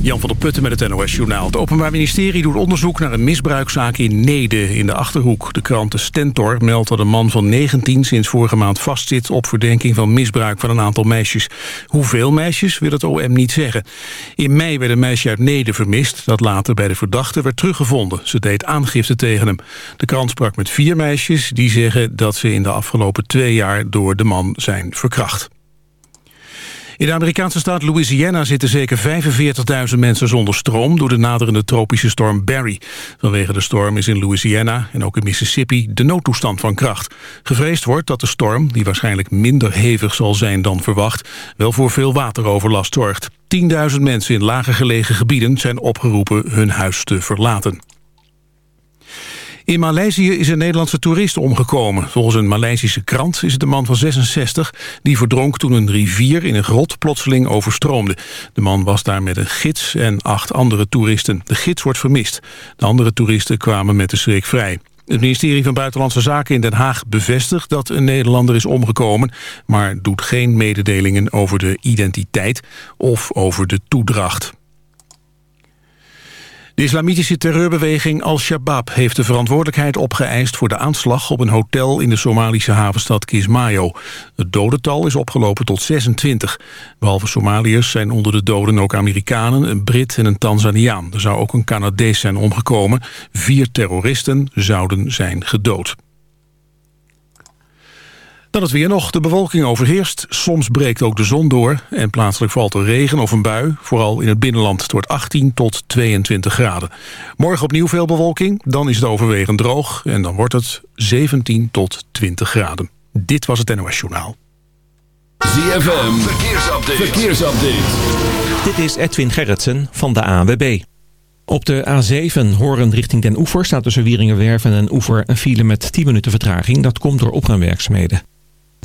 Jan van der Putten met het NOS-journaal. Het Openbaar Ministerie doet onderzoek naar een misbruikzaak in Nede in de Achterhoek. De krant De Stentor meldt dat een man van 19 sinds vorige maand vastzit... op verdenking van misbruik van een aantal meisjes. Hoeveel meisjes wil het OM niet zeggen. In mei werd een meisje uit Nede vermist... dat later bij de verdachte werd teruggevonden. Ze deed aangifte tegen hem. De krant sprak met vier meisjes die zeggen dat ze in de afgelopen twee jaar... door de man zijn verkracht. In de Amerikaanse staat Louisiana zitten zeker 45.000 mensen zonder stroom... door de naderende tropische storm Barry. Vanwege de storm is in Louisiana en ook in Mississippi de noodtoestand van kracht. Gevreesd wordt dat de storm, die waarschijnlijk minder hevig zal zijn dan verwacht... wel voor veel wateroverlast zorgt. 10.000 mensen in lager gelegen gebieden zijn opgeroepen hun huis te verlaten. In Maleisië is een Nederlandse toerist omgekomen. Volgens een Maleisische krant is het een man van 66... die verdronk toen een rivier in een grot plotseling overstroomde. De man was daar met een gids en acht andere toeristen. De gids wordt vermist. De andere toeristen kwamen met de schrik vrij. Het ministerie van Buitenlandse Zaken in Den Haag bevestigt dat een Nederlander is omgekomen, maar doet geen mededelingen over de identiteit of over de toedracht. De islamitische terreurbeweging Al-Shabaab heeft de verantwoordelijkheid opgeëist voor de aanslag op een hotel in de Somalische havenstad Kismayo. Het dodental is opgelopen tot 26. Behalve Somaliërs zijn onder de doden ook Amerikanen, een Brit en een Tanzaniaan. Er zou ook een Canadees zijn omgekomen. Vier terroristen zouden zijn gedood. Dan het weer nog. De bewolking overheerst. Soms breekt ook de zon door. En plaatselijk valt er regen of een bui. Vooral in het binnenland. Het wordt 18 tot 22 graden. Morgen opnieuw veel bewolking. Dan is het overwegend droog. En dan wordt het 17 tot 20 graden. Dit was het NOS Journaal. ZFM. Verkeersupdate. Verkeersupdate. Dit is Edwin Gerritsen van de ANWB. Op de A7 Horen richting Den Oever staat tussen Wieringenwerf en Oever een file met 10 minuten vertraging. Dat komt door opruimwerkzaamheden.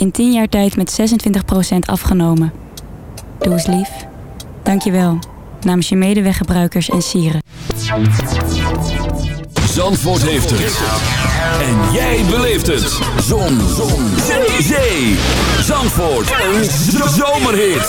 In 10 jaar tijd met 26% afgenomen. Doe eens lief. Dank je wel. Namens je medeweggebruikers en sieren. Zandvoort heeft het. En jij beleeft het. Zon. Zon. Zee. Zee. Zandvoort. Een zomerhit.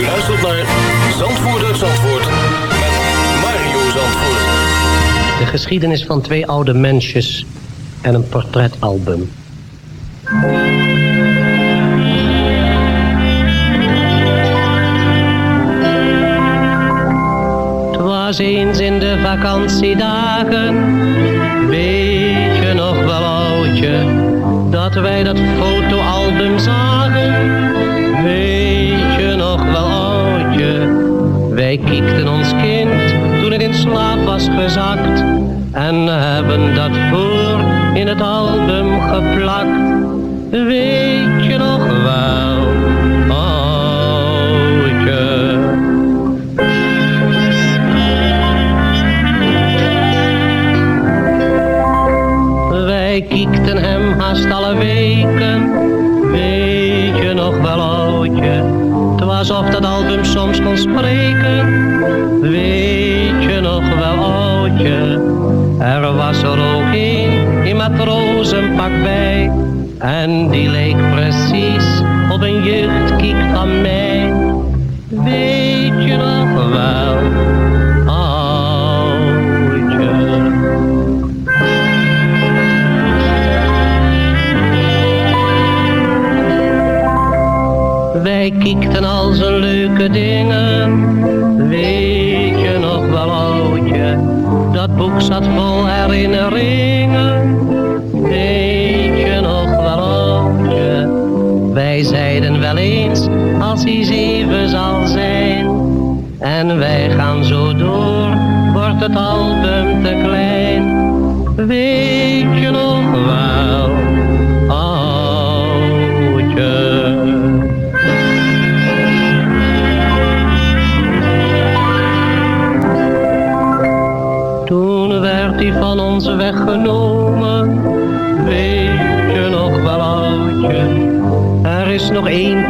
U luistert naar Zandvoort uit Zandvoort met Mario Zandvoort. De geschiedenis van twee oude mensjes en een portretalbum. Het was eens in de vakantiedagen, weet je nog wel oudje, dat wij dat fotoalbum zagen. Wij kiekten ons kind toen het in slaap was gezakt en hebben dat voor in het album geplakt. Weet je nog wel, oudje? En die leek precies op een jeugdkiek van mij. Weet je nog wel, oudje? Wij kiekten al zijn leuke dingen, het album te klein. Weet je nog wel, oudje? Toen werd hij van ons weggenomen, weet je nog wel oudje? Er is nog één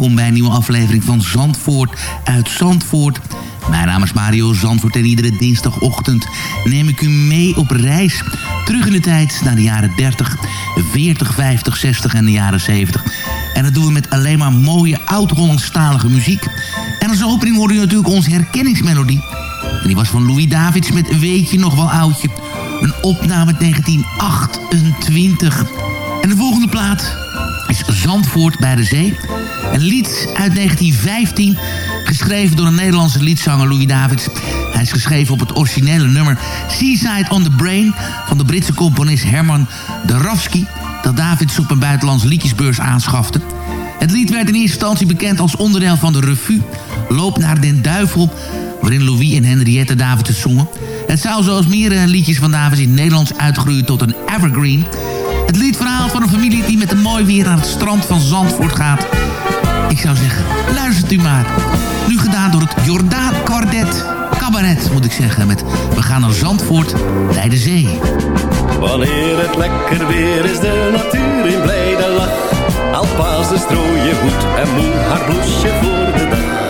welkom bij een nieuwe aflevering van Zandvoort uit Zandvoort. Mijn naam is Mario Zandvoort en iedere dinsdagochtend neem ik u mee op reis. Terug in de tijd naar de jaren 30, 40, 50, 60 en de jaren 70. En dat doen we met alleen maar mooie oud-Hollandstalige muziek. En als opening hoorde u natuurlijk onze herkenningsmelodie. En die was van Louis Davids met Weet je nog wel oudje. Een opname uit 1928. En de volgende plaat is Zandvoort bij de Zee. Een lied uit 1915, geschreven door een Nederlandse liedzanger Louis Davids. Hij is geschreven op het originele nummer Seaside on the Brain... van de Britse componist Herman Darowski... dat Davids op een buitenlandse liedjesbeurs aanschafte. Het lied werd in eerste instantie bekend als onderdeel van de revue... Loop naar den Duivel, waarin Louis en Henriette Davids zongen. Het zou zoals meerdere liedjes van Davids in het Nederlands uitgroeien tot een evergreen... Het liedverhaal van een familie die met een mooi weer aan het strand van Zandvoort gaat. Ik zou zeggen, luistert u maar. Nu gedaan door het Jordaan Quartet. Cabaret, moet ik zeggen, met We gaan naar Zandvoort bij de zee. Wanneer het lekker weer is, de natuur in blijde lach. Alpaas strooien goed en moe haar bloesje voor de dag.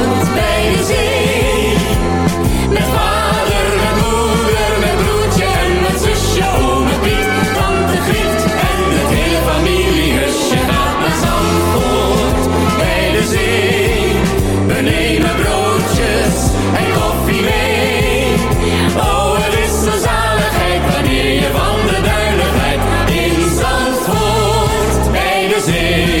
zee.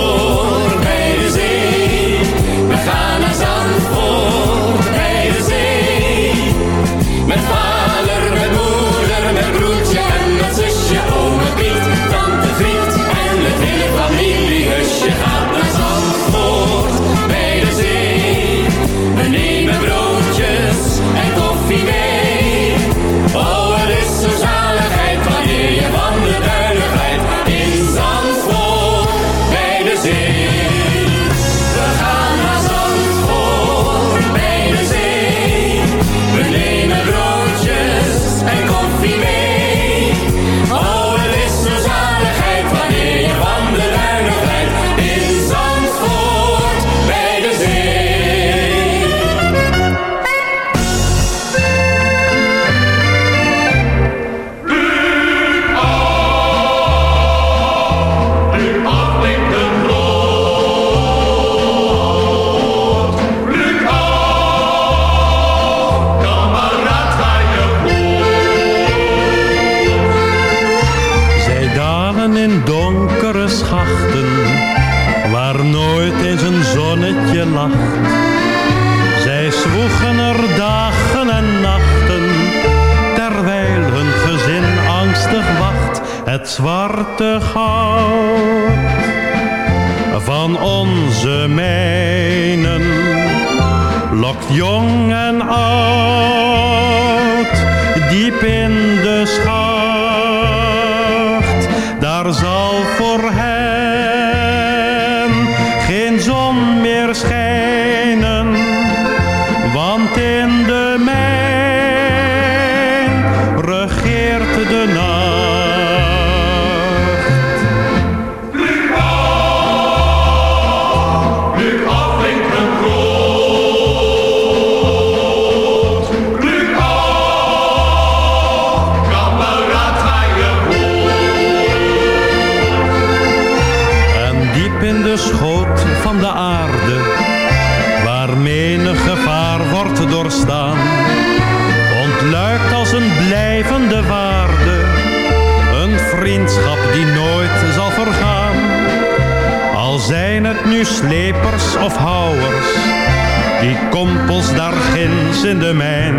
die kompels daar ginds in de mijn.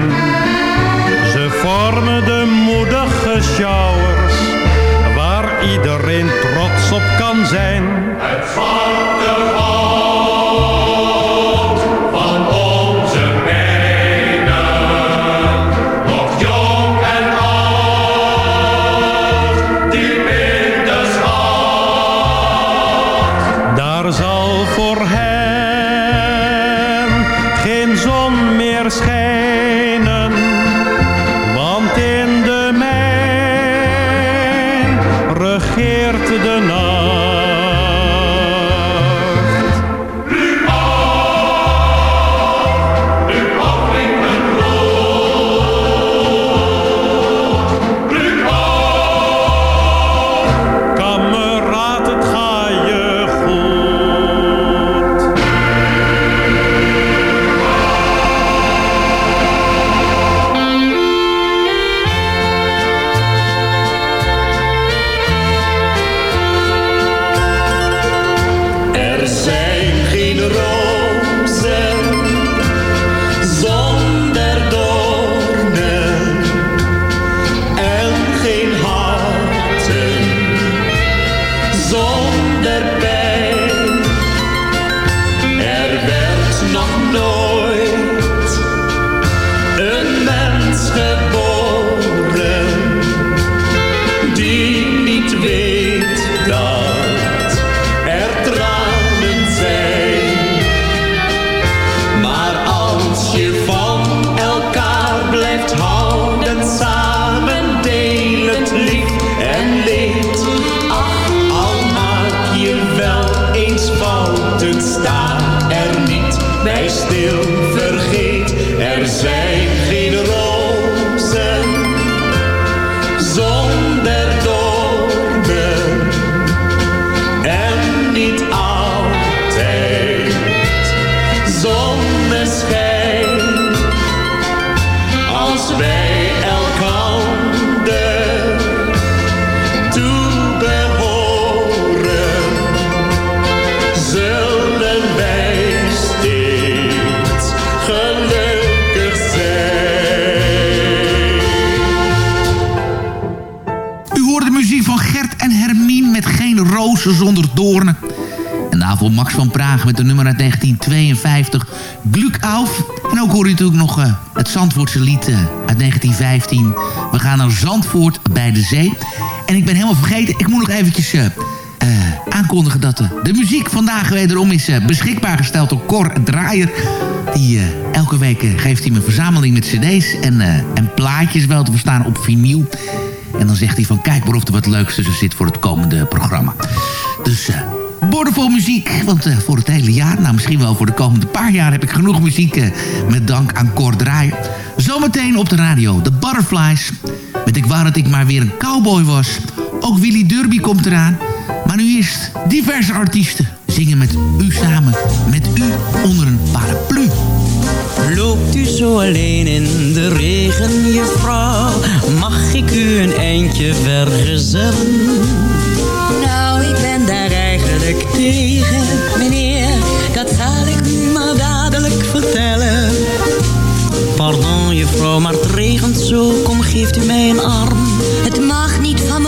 Ze vormen de moedige sjouw Zandvoortse lied eh, uit 1915. We gaan naar Zandvoort bij de zee. En ik ben helemaal vergeten, ik moet nog eventjes eh, eh, aankondigen dat de muziek vandaag wederom is beschikbaar gesteld door Cor Draaier. Die elke week geeft hij me een verzameling met cd's en, en plaatjes wel te verstaan op vinyl. En dan zegt hij van kijk maar of er wat leuks tussen zit voor het komende programma. Dus boordevol muziek, want voor het hele jaar, nou misschien wel voor de komende paar jaar... heb ik genoeg muziek met dank aan Cor Draaier. Zometeen op de radio, de Butterflies. Met ik wou dat ik maar weer een cowboy was. Ook Willy Derby komt eraan. Maar nu eerst diverse artiesten zingen met u samen, met u onder een paraplu. Loopt u zo alleen in de regen, juffrouw? Mag ik u een eindje vergezellen? Nou, ik ben daar eigenlijk tegen, meneer. Dat Maar het regent zo. Kom, geeft u mij een arm. Het mag niet van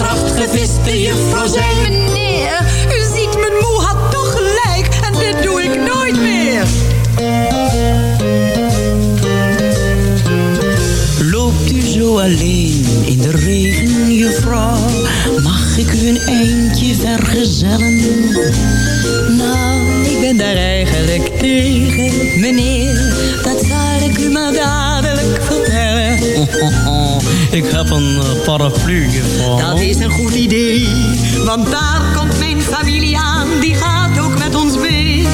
gracht gevist, de juffrouw zei... Meneer, u ziet, mijn moe had toch gelijk en dit doe ik nooit meer. Loopt u zo alleen in de regen, juffrouw? ik u een eindje vergezellen? Nou, ik ben daar eigenlijk tegen, meneer. Dat zal ik u maar dadelijk vertellen. Ik heb een eh, paraplu gevonden. Dat is een goed idee, want daar komt mijn familie aan, die gaat ook met ons mee.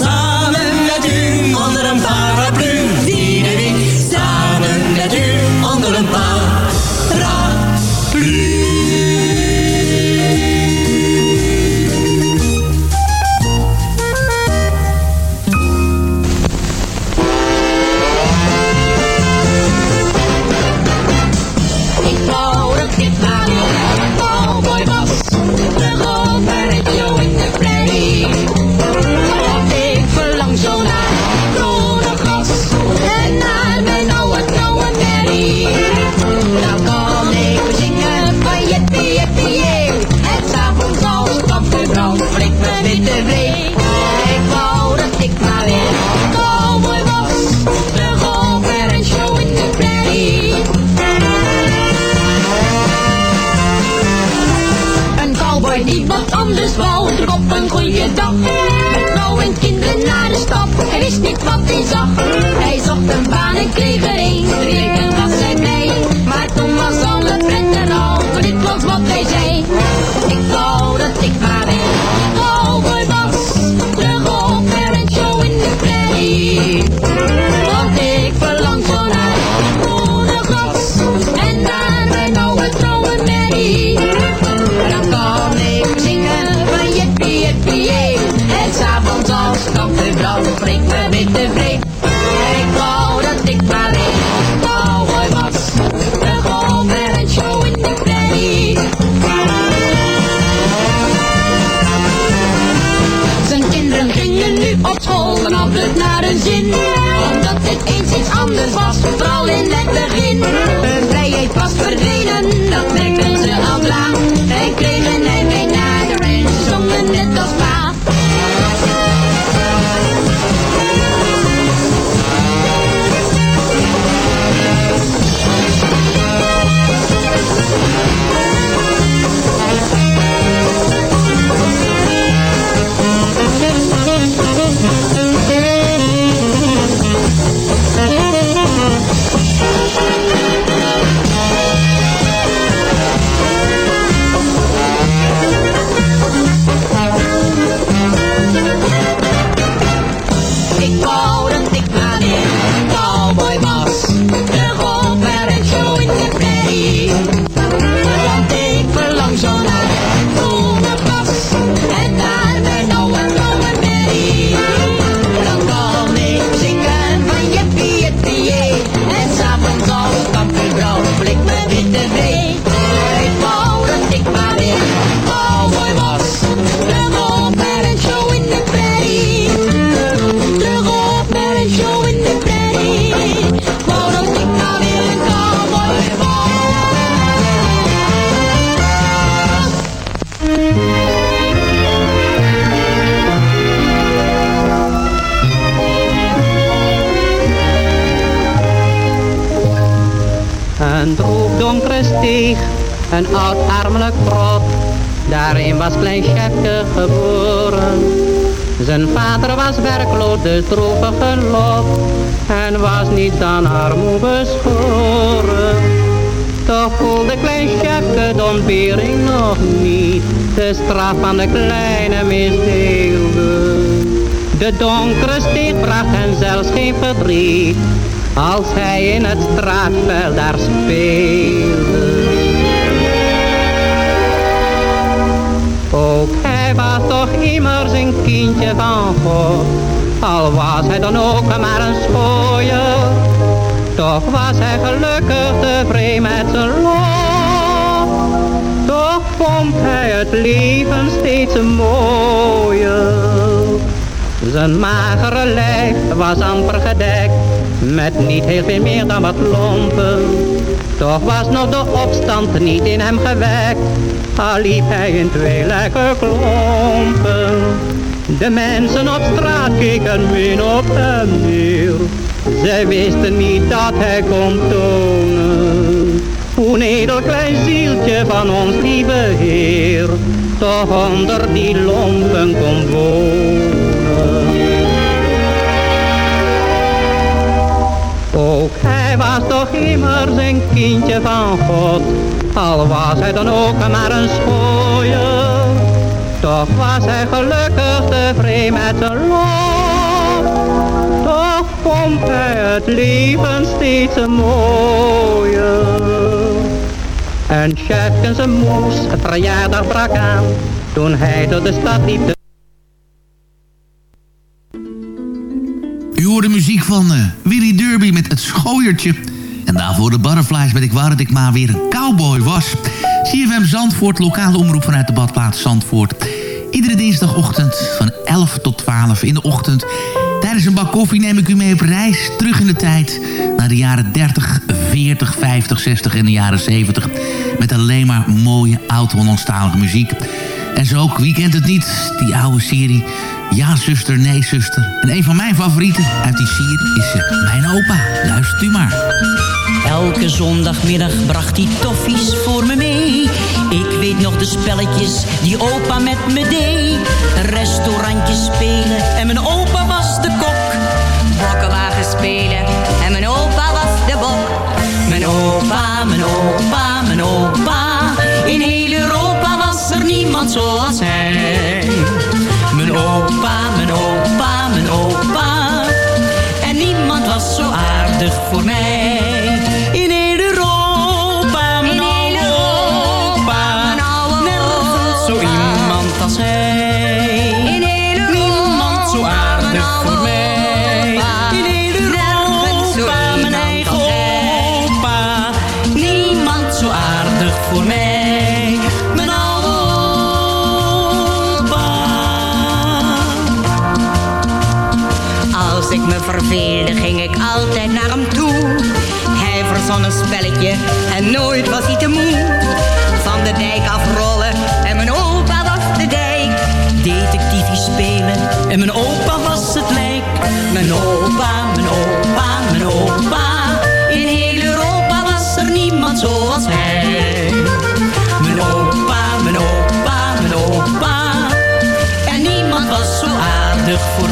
Samen met u onder een paraplu, wie de. Samen met u onder een Ik droevige lot. En was niet aan armoe beschoren. Toch voelde klein Sjefke de nog niet. De straf van de kleine misdeelde. De donkere steeg bracht hen zelfs geen verdriet. Als hij in het straatveld daar speelde. Ook hij was toch immers een kindje van God. Al was hij dan ook maar een schooier. Toch was hij gelukkig tevreden met zijn lot. Toch vond hij het leven steeds mooier. Zijn magere lijf was amper gedekt met niet heel veel meer dan wat lompen. Toch was nog de opstand niet in hem gewekt, al liep hij in twee lekker klompen. De mensen op straat keken min op hem neer. Zij wisten niet dat hij kon tonen. Hoe een klein zieltje van ons lieve Heer. Toch onder die lompen kon wonen. Ook hij was toch immers een kindje van God. Al was hij dan ook maar een schoon. Toch was hij gelukkig tevreden met zijn lot. Toch vond hij het leven steeds mooier. En Chefkens zijn moes, het verjaardag brak aan. Toen hij door de stad liep te U hoort de muziek van eh, Willy Derby met het schooiertje. En daarvoor de Butterflies met Ik wou dat ik maar weer een cowboy was. CFM Zandvoort, lokale omroep vanuit de badplaats Zandvoort. Iedere dinsdagochtend van 11 tot 12 in de ochtend. Tijdens een bak koffie neem ik u mee op reis terug in de tijd... naar de jaren 30, 40, 50, 60 en de jaren 70... met alleen maar mooie oud-Hollandstalige muziek... En zo ook, wie kent het niet, die oude serie Ja zuster, nee zuster. En een van mijn favorieten uit die serie is eh, Mijn Opa. Luistert u maar. Elke zondagmiddag bracht hij toffies voor me mee. Ik weet nog de spelletjes die opa met me deed. Restaurantjes en nooit was hij te moe. Van de dijk afrollen en mijn opa was de dijk. Detectiefie spelen en mijn opa was het lijk. Mijn opa, mijn opa, mijn opa. In heel Europa was er niemand zoals hij. Mijn opa, mijn opa, mijn opa. En niemand was zo aardig voor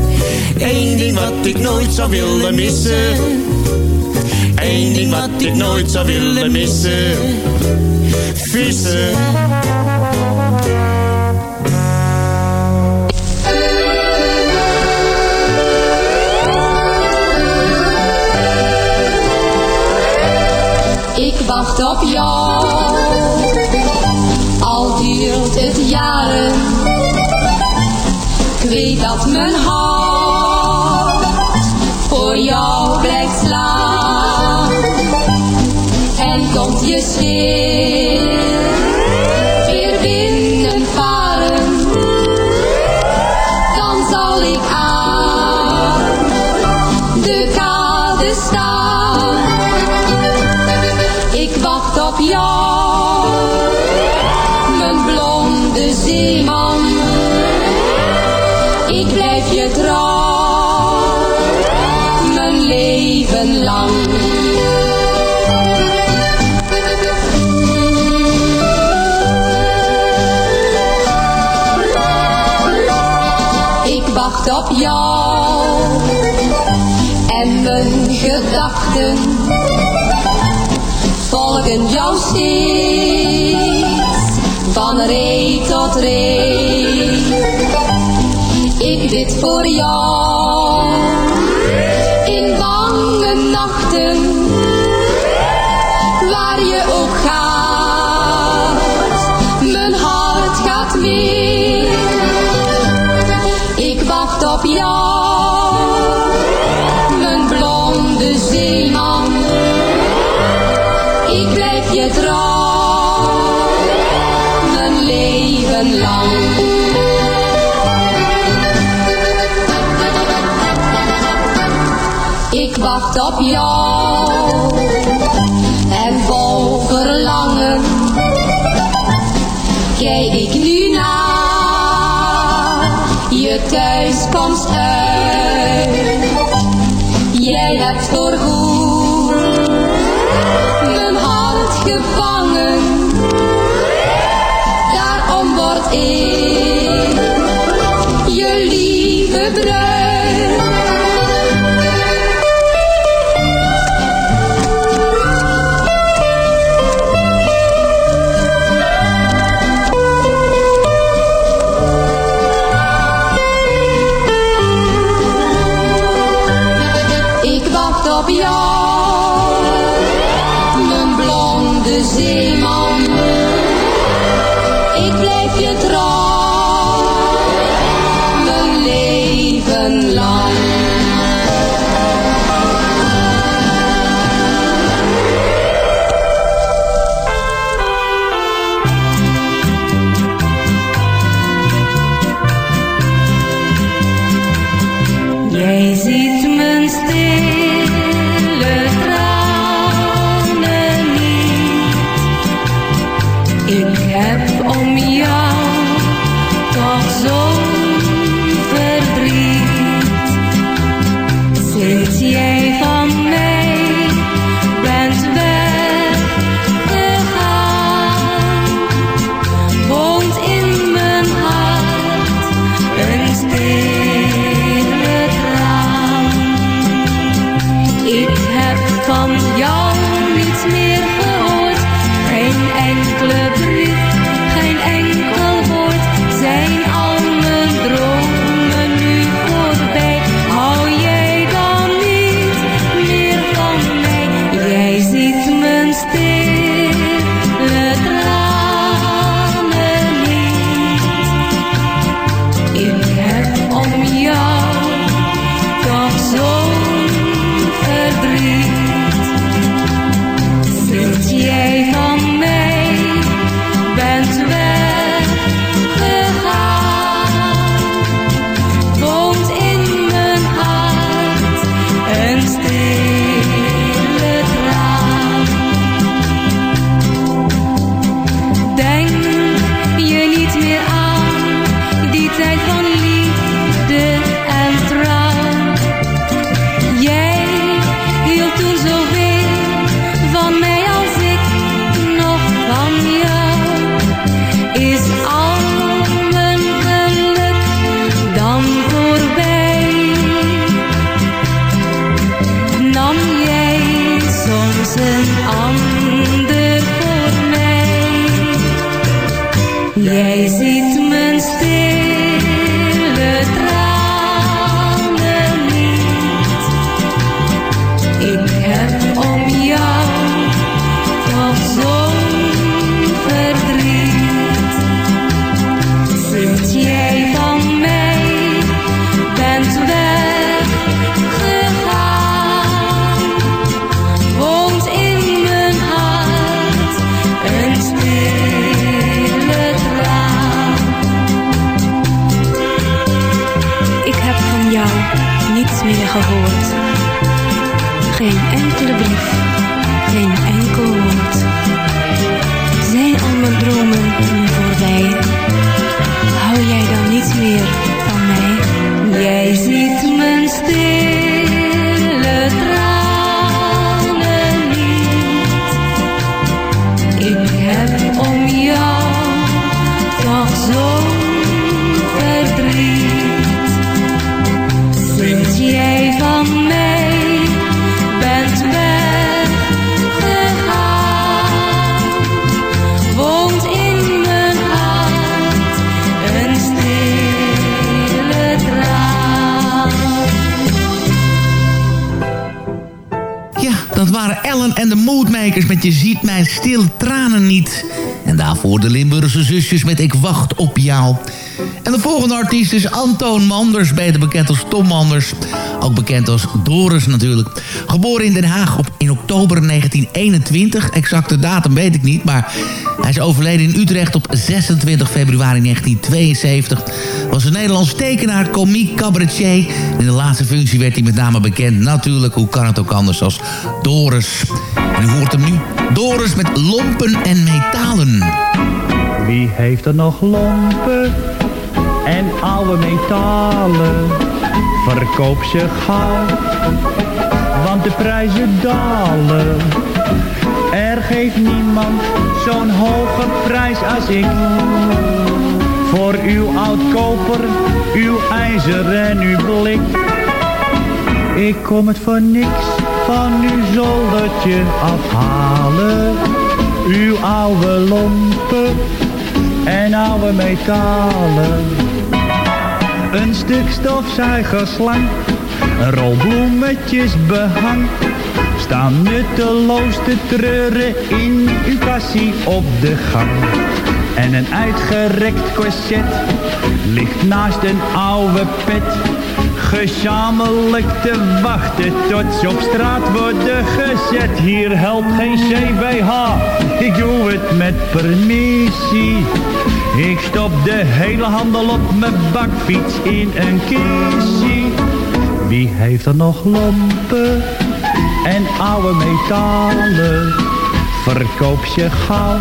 Eén ding wat ik nooit zou willen missen. Eén ding wat ik nooit zou willen missen. Vissen. Ik wacht op jou, al duurt het jaren. Ik weet dat mijn hart jou blijft slaan. En komt je schip van reet tot reet. Ik bid voor jou, in bange nachten, op jou en vol verlangen kijk ik nu naar je thuiskomst uit. Jij hebt voorgoed mijn hart gevangen. Daarom word ik je lieve bruid. Heb om Met Ik wacht op jou. En de volgende artiest is Antoon Manders, beter bekend als Tom Manders. Ook bekend als Doris natuurlijk. Geboren in Den Haag op, in oktober 1921. Exacte datum weet ik niet, maar hij is overleden in Utrecht op 26 februari 1972. Was een Nederlands tekenaar, komiek, cabaretier. In de laatste functie werd hij met name bekend natuurlijk, hoe kan het ook anders, als Doris. En u hoort hem nu, Doris met lompen en metalen. Wie heeft er nog lompen en oude metalen? Verkoop ze gauw, want de prijzen dalen. Er geeft niemand zo'n hoge prijs als ik. Voor uw oud koper, uw ijzer en uw blik. Ik kom het voor niks van uw zoldertje afhalen. Uw oude lompen en oude metalen. Een stuk stofzuigerslang, een rol bloemetjes behang. Staan nutteloos te treuren in uw kassie op de gang. En een uitgerekt corset ligt naast een oude pet. Gezamenlijk te wachten tot ze op straat worden gezet. Hier helpt geen CBH, ik doe het met permissie. Ik stop de hele handel op mijn bakfiets in een kistje. Wie heeft er nog lompen en oude metalen? Verkoop ze gauw,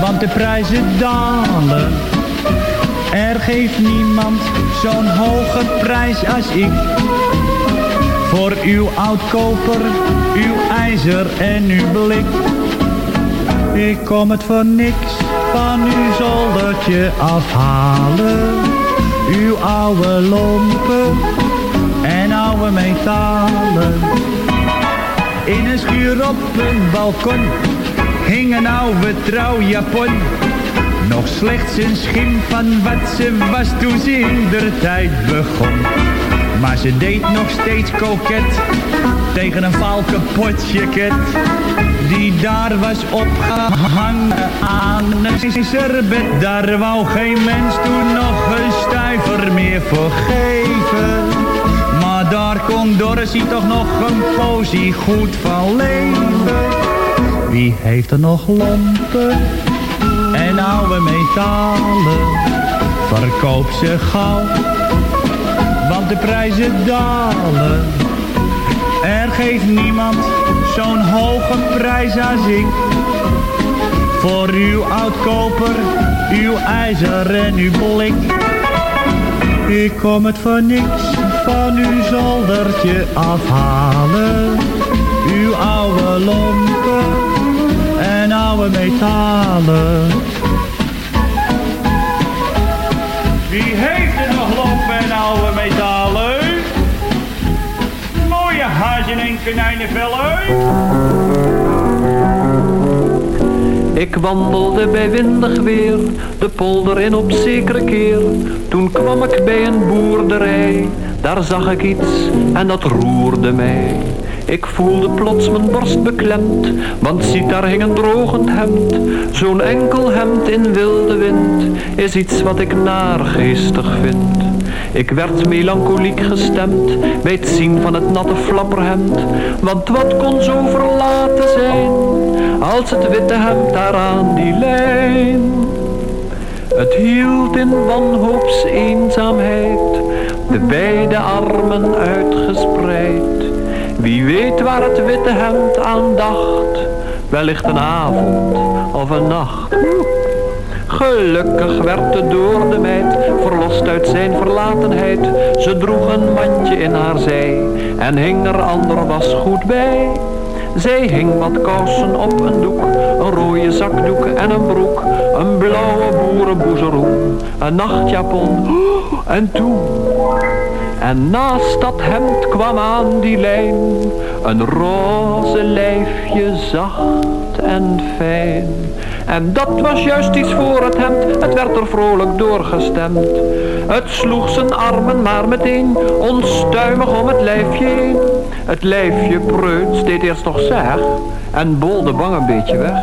want de prijzen dalen. Er geeft niemand zo'n hoge prijs als ik. Voor uw oudkoper, uw ijzer en uw blik. Ik kom het voor niks van uw zoldertje afhalen. Uw oude lompen en oude metalen. In een schuur op een balkon hing een oude trouwjapon. Nog slechts een schim van wat ze was toen ze in der tijd begon. Maar ze deed nog steeds koket tegen een jacket. Die daar was opgehangen aan een serbed. Daar wou geen mens toen nog een stuiver meer voor geven. Maar daar kon Dorothy toch nog een posie goed van leven. Wie heeft er nog lompen en oude metalen? Verkoop ze gauw, want de prijzen dalen. Er geeft niemand zo'n hoge prijs als ik. Voor uw oudkoper, uw ijzer en uw blik. Ik kom het voor niks van uw zoldertje afhalen. Uw oude lompen en oude metalen. Wie heeft er nog lompen en oude metalen? Mooie hazen en konijnenvellen. Ik wandelde bij windig weer, de polder in op zekere keer. Toen kwam ik bij een boerderij, daar zag ik iets en dat roerde mij. Ik voelde plots mijn borst beklemd, want ziet daar hing een drogend hemd. Zo'n enkel hemd in wilde wind, is iets wat ik naargeestig vind. Ik werd melancholiek gestemd bij het zien van het natte flapperhemd. Want wat kon zo verlaten zijn, als het witte hemd daar aan die lijn. Het hield in wanhoops eenzaamheid, de beide armen uitgespreid. Wie weet waar het witte hemd aan dacht, wellicht een avond of een nacht. Gelukkig werd de door de meid verlost uit zijn verlatenheid. Ze droeg een mandje in haar zij en hing er ander was goed bij. Zij hing wat kousen op een doek, een rode zakdoek en een broek, een blauwe boerenboezeroen, een nachtjapon en toen. En naast dat hemd kwam aan die lijn een roze lijfje zacht en fijn. En dat was juist iets voor het hemd, het werd er vrolijk doorgestemd. Het sloeg zijn armen maar meteen onstuimig om het lijfje heen. Het lijfje preuts deed eerst nog zeg en bolde bang een beetje weg.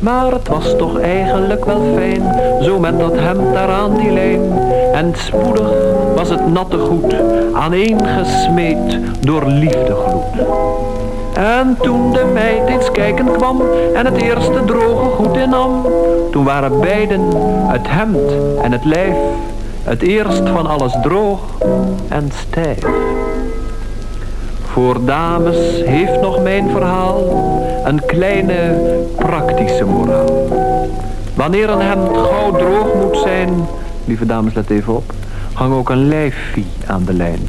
Maar het was toch eigenlijk wel fijn, zo met dat hemd daar aan die lijn. En spoedig was het natte goed, aaneengesmeed door liefdegloed. En toen de meid eens kijken kwam en het eerste droge goed innam, toen waren beiden, het hemd en het lijf, het eerst van alles droog en stijf. Voor dames heeft nog mijn verhaal een kleine praktische moraal. Wanneer een hemd gauw droog moet zijn, lieve dames let even op, hang ook een lijfvie aan de lijn.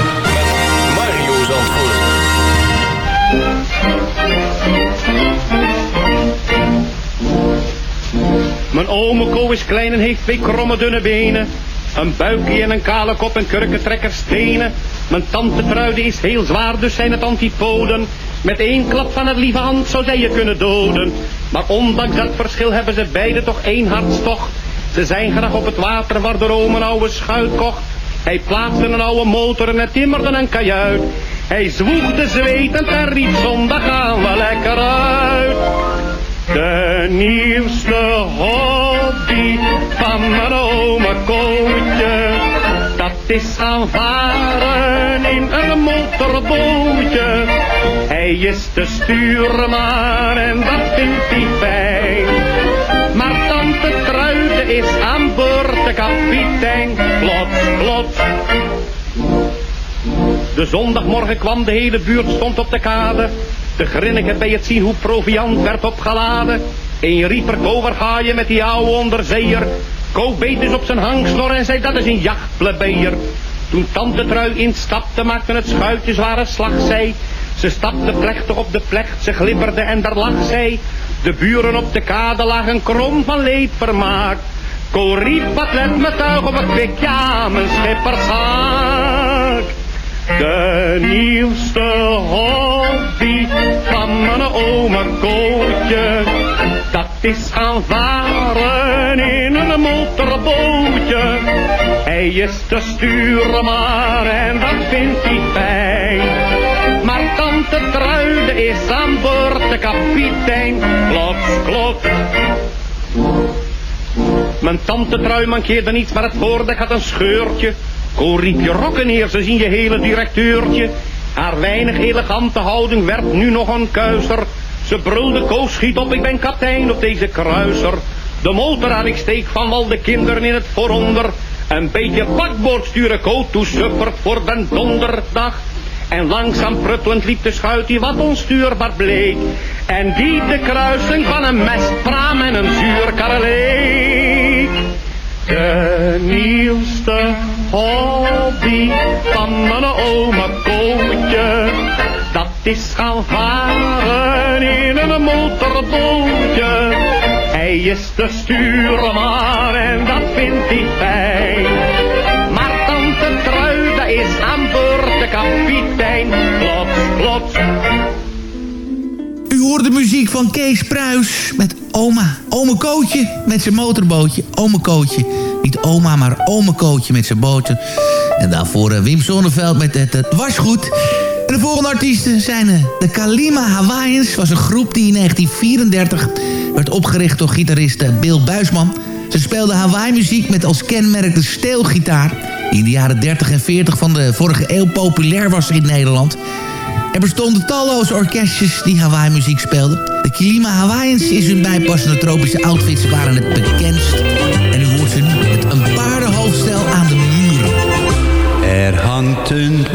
Ome Ko is klein en heeft twee kromme dunne benen. Een buikje en een kale kop en kurkentrekker stenen. Mijn tante Truide is heel zwaar, dus zijn het antipoden. Met één klap van het lieve hand zou zij je kunnen doden. Maar ondanks dat verschil hebben ze beide toch één hartstocht. Ze zijn graag op het water waar de Rome een oude schuit kocht. Hij plaatste een oude motor en het timmerde een kajuit. Hij zwoegde zwetend en riep zondag gaan we lekker uit. De nieuwste hobby van mijn oma Kootje, dat is gaan varen in een motorbootje. Hij is de stuurman en dat vindt hij fijn. Maar tante Truide is aan boord de kapitein. Plots, plots. De zondagmorgen kwam de hele buurt stond op de kade. De grinniken bij het zien hoe proviant werd opgeladen. Een rieper, je met die oude onderzeeër? Ko beet op zijn hangsnor en zei dat is een jachtplebeer. Toen tante Trui instapte maakte het schuitje zware slag zij. Ze stapte plechtig op de plecht, ze glibberde en daar lag zij. De buren op de kade lagen krom van leedvermaak. Riep, wat let me tuig op het pik, ja, mijn schipperszaak. De nieuwste hobby van mijn oma Kootje, dat is gaan varen in een motorbootje. Hij is de stuurman en dat vindt hij fijn. Maar tante Truide is aan boord de kapitein. Klopt, klopt. Mijn tante Trui mankeerde niets, maar het voordek had een scheurtje. Ko riep je rokken neer, ze zien je hele directeurtje. Haar weinig elegante houding werd nu nog een kuiser. Ze brulde, Ko schiet op, ik ben kapitein op deze kruiser. De motor aan ik steek van al de kinderen in het vooronder. Een beetje bakboord sturen, Ko toesuppert voor den donderdag. En langzaam pruttelend liep de schuit die wat onstuurbaar bleek. En die de kruising van een mestpraam en een zuurkarreleek. De nieuwste hobby van mijn oma Kootje, dat is gaan varen in een motorbootje. Hij is de stuurman en dat vindt hij fijn. Maar tante Truide is aan boord de kapitein. Plots, plots. De muziek van Kees Pruis met oma. Ome Kootje met zijn motorbootje. Ome Kootje. Niet oma, maar ome Kootje met zijn boten. En daarvoor eh, Wim Sonneveld met het, wasgoed. De volgende artiesten zijn eh, de Kalima Hawaiians. was een groep die in 1934 werd opgericht door gitarist eh, Bill Buisman. Ze speelden Hawaii-muziek met als kenmerk de steelgitaar... die in de jaren 30 en 40 van de vorige eeuw populair was in Nederland... Er bestonden talloze orkestjes die Hawaii-muziek speelden. De Kilima Hawaiians is hun bijpassende tropische outfits waren het bekendst. En u hoort ze nu met een paardenhoofdstel aan de muur. Er hangt een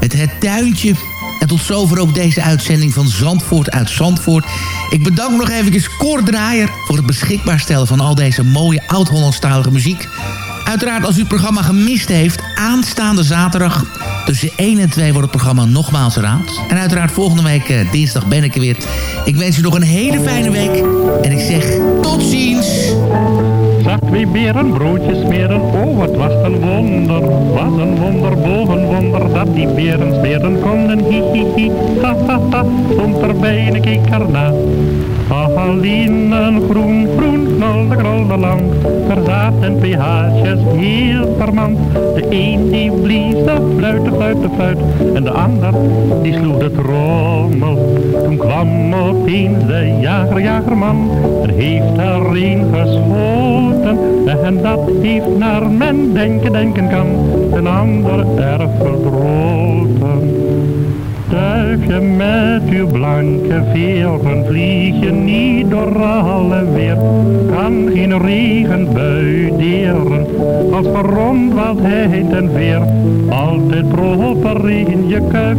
Met Het Tuintje. En tot zover ook deze uitzending van Zandvoort uit Zandvoort. Ik bedank nog even Cor Draaier voor het beschikbaar stellen van al deze mooie oud-Hollandstalige muziek. Uiteraard als u het programma gemist heeft, aanstaande zaterdag tussen 1 en 2 wordt het programma nogmaals herhaald. En uiteraard volgende week eh, dinsdag ben ik er weer. Ik wens u nog een hele fijne week. En ik zeg tot ziens. Zag twee beren broodjes smeren, oh wat was een wonder. Wat een wonder boven wonder, dat die beren smeren konden. Hi hi hi, ha ha ha, stond erbij en ik keek erna. Alleen groen, groen, knolde, krolde lang. Er zaten twee haasjes heel vermand. De een die blies de fluit, de fluit, de fluit. En de ander die sloeg de trommel. Toen kwam opeens de jager, jagerman. Er heeft er een geschoten. En dat heeft naar men denken, denken kan. Een ander erg verdroten. Duifje met uw blanke veren, vlieg je niet door alle weer. Kan geen regenbui deren, als verrondwaldheid en veer. Altijd proper in je kuif,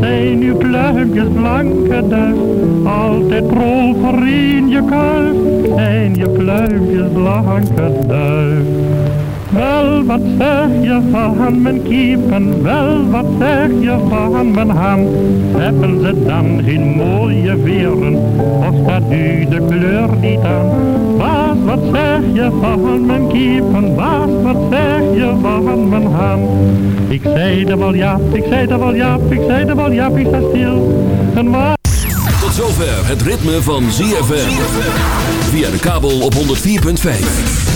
zijn uw pluimpjes blanke duif. Altijd proper in je kuif, zijn je pluimpjes blanke duif. Wel, wat zeg je van mijn kiepen, wel, wat zeg je van mijn haan? Hebben ze dan geen mooie veren, of staat u de kleur niet aan? Baas, wat zeg je van mijn kiepen, baas, wat zeg je van mijn haan? Ik zei de wel ja, ik zei de wel ja, ik zei de wel ja, ik sta stil. En waar... Tot zover het ritme van ZFM. Via de kabel op 104.5.